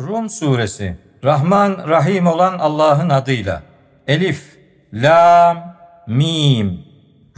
Rum suresi Rahman Rahim olan Allah'ın adıyla Elif Lam Mim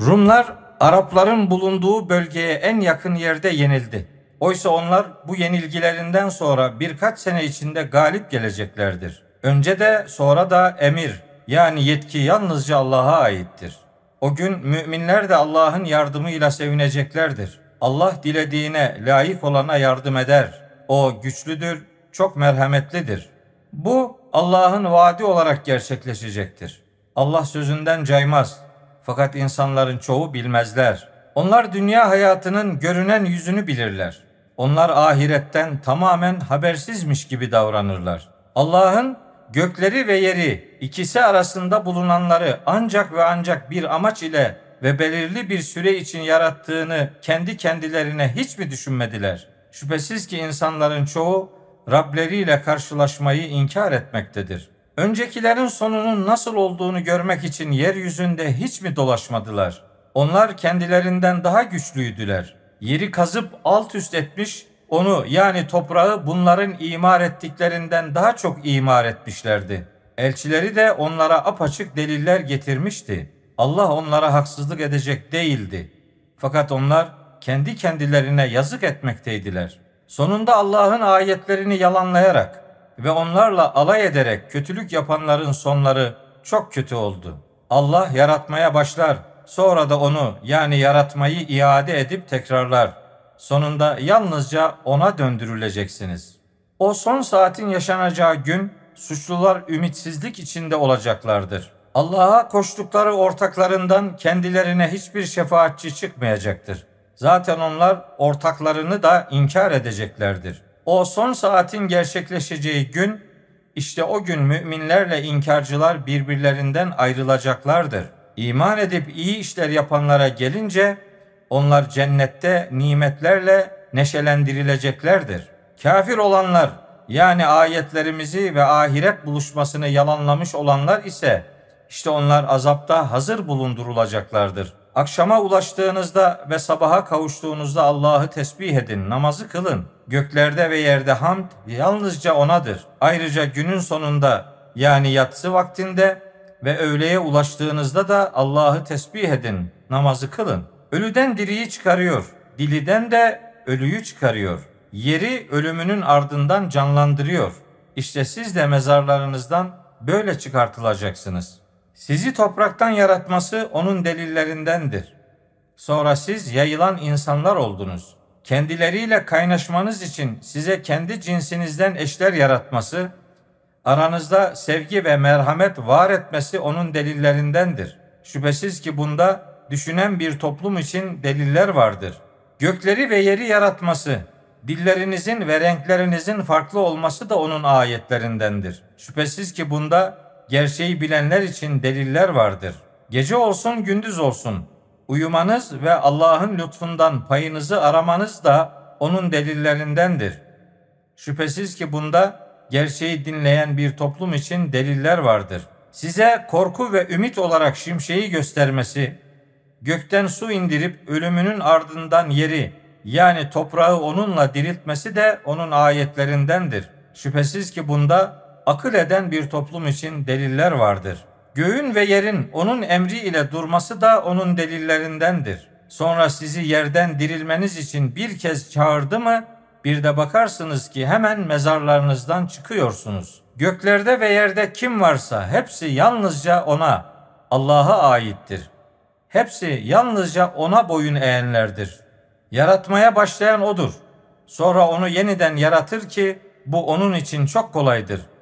Rumlar Arapların bulunduğu bölgeye en yakın yerde yenildi. Oysa onlar bu yenilgilerinden sonra birkaç sene içinde galip geleceklerdir. Önce de sonra da emir yani yetki yalnızca Allah'a aittir. O gün müminler de Allah'ın yardımıyla sevineceklerdir. Allah dilediğine layık olana yardım eder. O güçlüdür, çok merhametlidir. Bu Allah'ın vaadi olarak gerçekleşecektir. Allah sözünden caymaz. Fakat insanların çoğu bilmezler. Onlar dünya hayatının görünen yüzünü bilirler. Onlar ahiretten tamamen habersizmiş gibi davranırlar. Allah'ın gökleri ve yeri ikisi arasında bulunanları ancak ve ancak bir amaç ile ve belirli bir süre için yarattığını kendi kendilerine hiç mi düşünmediler? Şüphesiz ki insanların çoğu Rableriyle karşılaşmayı inkar etmektedir. Öncekilerin sonunun nasıl olduğunu görmek için yeryüzünde hiç mi dolaşmadılar? Onlar kendilerinden daha güçlüydüler. Yeri kazıp alt üst etmiş, onu yani toprağı bunların imar ettiklerinden daha çok imar etmişlerdi. Elçileri de onlara apaçık deliller getirmişti. Allah onlara haksızlık edecek değildi. Fakat onlar kendi kendilerine yazık etmekteydiler. Sonunda Allah'ın ayetlerini yalanlayarak ve onlarla alay ederek kötülük yapanların sonları çok kötü oldu. Allah yaratmaya başlar, sonra da onu yani yaratmayı iade edip tekrarlar. Sonunda yalnızca ona döndürüleceksiniz. O son saatin yaşanacağı gün suçlular ümitsizlik içinde olacaklardır. Allah'a koştukları ortaklarından kendilerine hiçbir şefaatçi çıkmayacaktır. Zaten onlar ortaklarını da inkar edeceklerdir. O son saatin gerçekleşeceği gün işte o gün müminlerle inkarcılar birbirlerinden ayrılacaklardır. İman edip iyi işler yapanlara gelince onlar cennette nimetlerle neşelendirileceklerdir. Kafir olanlar yani ayetlerimizi ve ahiret buluşmasını yalanlamış olanlar ise işte onlar azapta hazır bulundurulacaklardır. Akşama ulaştığınızda ve sabaha kavuştuğunuzda Allah'ı tesbih edin, namazı kılın. Göklerde ve yerde hamd yalnızca O'nadır. Ayrıca günün sonunda yani yatsı vaktinde ve öğleye ulaştığınızda da Allah'ı tesbih edin, namazı kılın. Ölüden diriyi çıkarıyor, diliden de ölüyü çıkarıyor. Yeri ölümünün ardından canlandırıyor. İşte siz de mezarlarınızdan böyle çıkartılacaksınız.'' Sizi topraktan yaratması onun delillerindendir. Sonra siz yayılan insanlar oldunuz. Kendileriyle kaynaşmanız için size kendi cinsinizden eşler yaratması, aranızda sevgi ve merhamet var etmesi onun delillerindendir. Şüphesiz ki bunda düşünen bir toplum için deliller vardır. Gökleri ve yeri yaratması, dillerinizin ve renklerinizin farklı olması da onun ayetlerindendir. Şüphesiz ki bunda gerçeği bilenler için deliller vardır. Gece olsun gündüz olsun uyumanız ve Allah'ın lütfundan payınızı aramanız da onun delillerindendir. Şüphesiz ki bunda gerçeği dinleyen bir toplum için deliller vardır. Size korku ve ümit olarak şimşeği göstermesi, gökten su indirip ölümünün ardından yeri yani toprağı onunla diriltmesi de onun ayetlerindendir. Şüphesiz ki bunda akıl eden bir toplum için deliller vardır. Göğün ve yerin onun emri ile durması da onun delillerindendir. Sonra sizi yerden dirilmeniz için bir kez çağırdı mı, bir de bakarsınız ki hemen mezarlarınızdan çıkıyorsunuz. Göklerde ve yerde kim varsa hepsi yalnızca ona, Allah'a aittir. Hepsi yalnızca ona boyun eğenlerdir. Yaratmaya başlayan odur. Sonra onu yeniden yaratır ki bu onun için çok kolaydır.''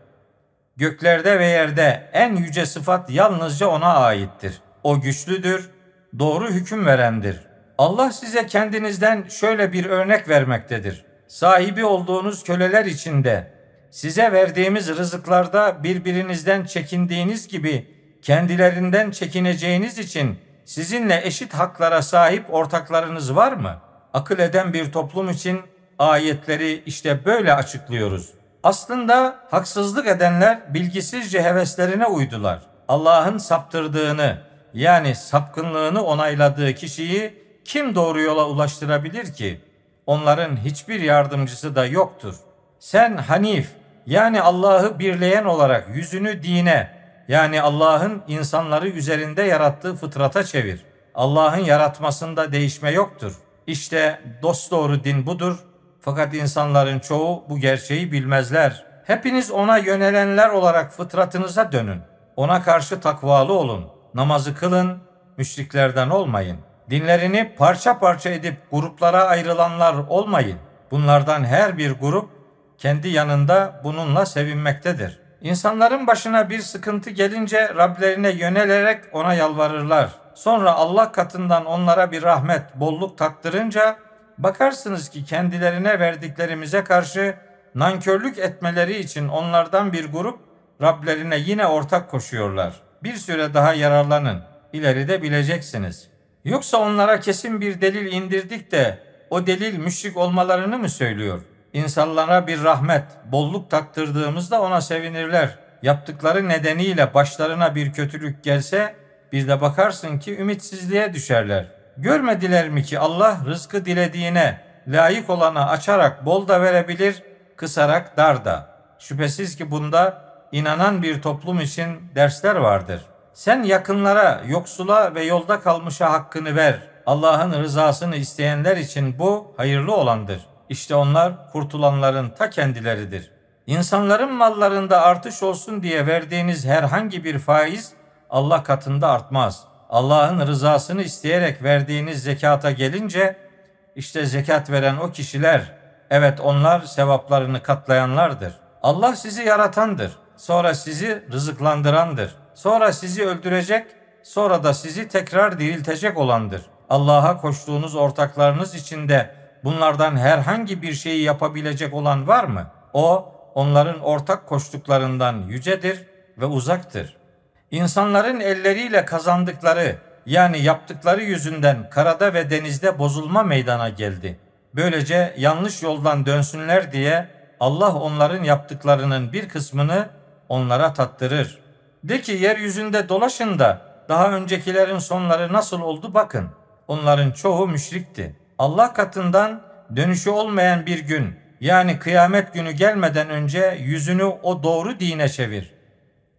Göklerde ve yerde en yüce sıfat yalnızca ona aittir. O güçlüdür, doğru hüküm verendir. Allah size kendinizden şöyle bir örnek vermektedir. Sahibi olduğunuz köleler içinde size verdiğimiz rızıklarda birbirinizden çekindiğiniz gibi kendilerinden çekineceğiniz için sizinle eşit haklara sahip ortaklarınız var mı? Akıl eden bir toplum için ayetleri işte böyle açıklıyoruz. Aslında haksızlık edenler bilgisizce heveslerine uydular. Allah'ın saptırdığını yani sapkınlığını onayladığı kişiyi kim doğru yola ulaştırabilir ki? Onların hiçbir yardımcısı da yoktur. Sen Hanif yani Allah'ı birleyen olarak yüzünü dine yani Allah'ın insanları üzerinde yarattığı fıtrata çevir. Allah'ın yaratmasında değişme yoktur. İşte dosdoğru din budur. Fakat insanların çoğu bu gerçeği bilmezler. Hepiniz ona yönelenler olarak fıtratınıza dönün. Ona karşı takvalı olun. Namazı kılın, müşriklerden olmayın. Dinlerini parça parça edip gruplara ayrılanlar olmayın. Bunlardan her bir grup kendi yanında bununla sevinmektedir. İnsanların başına bir sıkıntı gelince Rablerine yönelerek ona yalvarırlar. Sonra Allah katından onlara bir rahmet, bolluk tattırınca bakarsınız ki kendilerine verdiklerimize karşı nankörlük etmeleri için onlardan bir grup Rablerine yine ortak koşuyorlar. Bir süre daha yararlanın. İleride bileceksiniz. Yoksa onlara kesin bir delil indirdik de o delil müşrik olmalarını mı söylüyor? İnsanlara bir rahmet, bolluk taktırdığımızda ona sevinirler. Yaptıkları nedeniyle başlarına bir kötülük gelse bir de bakarsın ki ümitsizliğe düşerler. Görmediler mi ki Allah rızkı dilediğine, layık olana açarak bol da verebilir, kısarak dar da. Şüphesiz ki bunda inanan bir toplum için dersler vardır. Sen yakınlara, yoksula ve yolda kalmışa hakkını ver. Allah'ın rızasını isteyenler için bu hayırlı olandır. İşte onlar kurtulanların ta kendileridir. İnsanların mallarında artış olsun diye verdiğiniz herhangi bir faiz Allah katında artmaz. Allah'ın rızasını isteyerek verdiğiniz zekata gelince işte zekat veren o kişiler evet onlar sevaplarını katlayanlardır. Allah sizi yaratandır. Sonra sizi rızıklandırandır. Sonra sizi öldürecek, sonra da sizi tekrar diriltecek olandır. Allah'a koştuğunuz ortaklarınız içinde bunlardan herhangi bir şeyi yapabilecek olan var mı? O onların ortak koştuklarından yücedir ve uzaktır. İnsanların elleriyle kazandıkları yani yaptıkları yüzünden karada ve denizde bozulma meydana geldi. Böylece yanlış yoldan dönsünler diye Allah onların yaptıklarının bir kısmını onlara tattırır. De ki yeryüzünde dolaşın da daha öncekilerin sonları nasıl oldu bakın. Onların çoğu müşrikti. Allah katından dönüşü olmayan bir gün yani kıyamet günü gelmeden önce yüzünü o doğru dine çevir.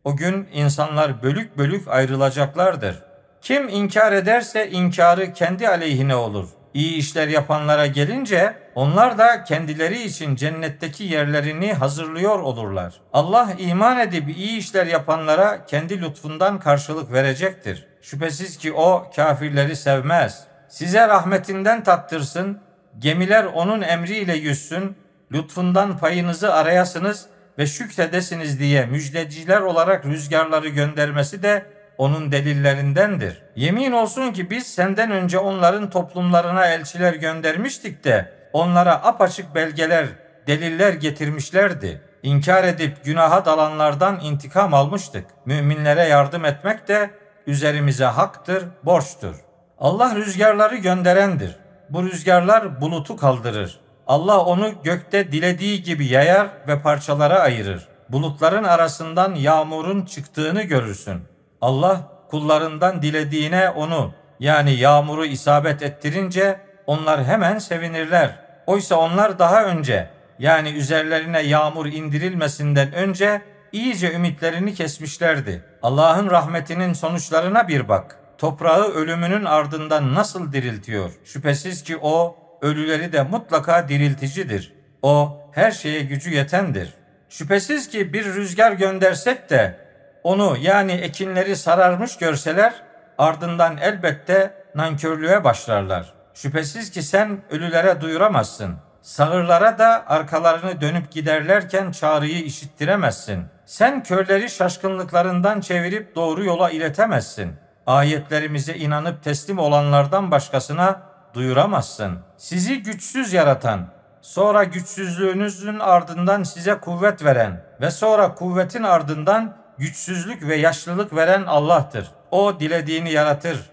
O gün insanlar bölük bölük ayrılacaklardır. Kim inkar ederse inkarı kendi aleyhine olur. İyi işler yapanlara gelince onlar da kendileri için cennetteki yerlerini hazırlıyor olurlar. Allah iman edip iyi işler yapanlara kendi lütfundan karşılık verecektir. Şüphesiz ki o kafirleri sevmez. Size rahmetinden tattırsın, gemiler onun emriyle yüzsün, lütfundan payınızı arayasınız ve şükredesiniz diye müjdeciler olarak rüzgarları göndermesi de onun delillerindendir. Yemin olsun ki biz senden önce onların toplumlarına elçiler göndermiştik de onlara apaçık belgeler, deliller getirmişlerdi. İnkar edip günaha dalanlardan intikam almıştık. Müminlere yardım etmek de üzerimize haktır, borçtur. Allah rüzgarları gönderendir. Bu rüzgarlar bulutu kaldırır. Allah onu gökte dilediği gibi yayar ve parçalara ayırır. Bulutların arasından yağmurun çıktığını görürsün. Allah kullarından dilediğine onu yani yağmuru isabet ettirince onlar hemen sevinirler. Oysa onlar daha önce yani üzerlerine yağmur indirilmesinden önce iyice ümitlerini kesmişlerdi. Allah'ın rahmetinin sonuçlarına bir bak. Toprağı ölümünün ardından nasıl diriltiyor? Şüphesiz ki o ölüleri de mutlaka dirilticidir. O her şeye gücü yetendir. Şüphesiz ki bir rüzgar göndersek de onu yani ekinleri sararmış görseler ardından elbette nankörlüğe başlarlar. Şüphesiz ki sen ölülere duyuramazsın. Sağırlara da arkalarını dönüp giderlerken çağrıyı işittiremezsin. Sen körleri şaşkınlıklarından çevirip doğru yola iletemezsin. Ayetlerimize inanıp teslim olanlardan başkasına duyuramazsın. Sizi güçsüz yaratan, sonra güçsüzlüğünüzün ardından size kuvvet veren ve sonra kuvvetin ardından güçsüzlük ve yaşlılık veren Allah'tır. O dilediğini yaratır.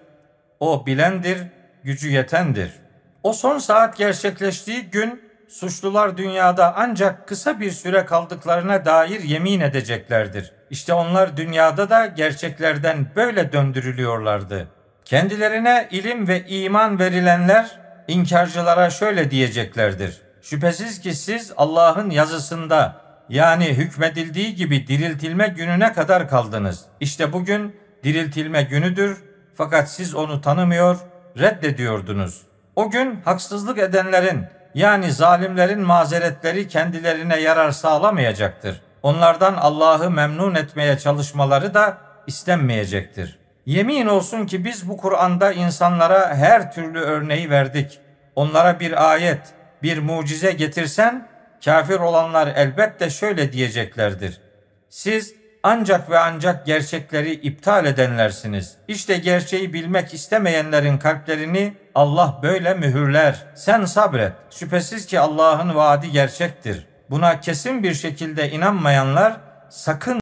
O bilendir, gücü yetendir. O son saat gerçekleştiği gün suçlular dünyada ancak kısa bir süre kaldıklarına dair yemin edeceklerdir. İşte onlar dünyada da gerçeklerden böyle döndürülüyorlardı. Kendilerine ilim ve iman verilenler inkarcılara şöyle diyeceklerdir. Şüphesiz ki siz Allah'ın yazısında yani hükmedildiği gibi diriltilme gününe kadar kaldınız. İşte bugün diriltilme günüdür fakat siz onu tanımıyor, reddediyordunuz. O gün haksızlık edenlerin yani zalimlerin mazeretleri kendilerine yarar sağlamayacaktır. Onlardan Allah'ı memnun etmeye çalışmaları da istenmeyecektir. Yemin olsun ki biz bu Kur'an'da insanlara her türlü örneği verdik. Onlara bir ayet, bir mucize getirsen kafir olanlar elbette şöyle diyeceklerdir. Siz ancak ve ancak gerçekleri iptal edenlersiniz. İşte gerçeği bilmek istemeyenlerin kalplerini Allah böyle mühürler. Sen sabret. Şüphesiz ki Allah'ın vaadi gerçektir. Buna kesin bir şekilde inanmayanlar sakın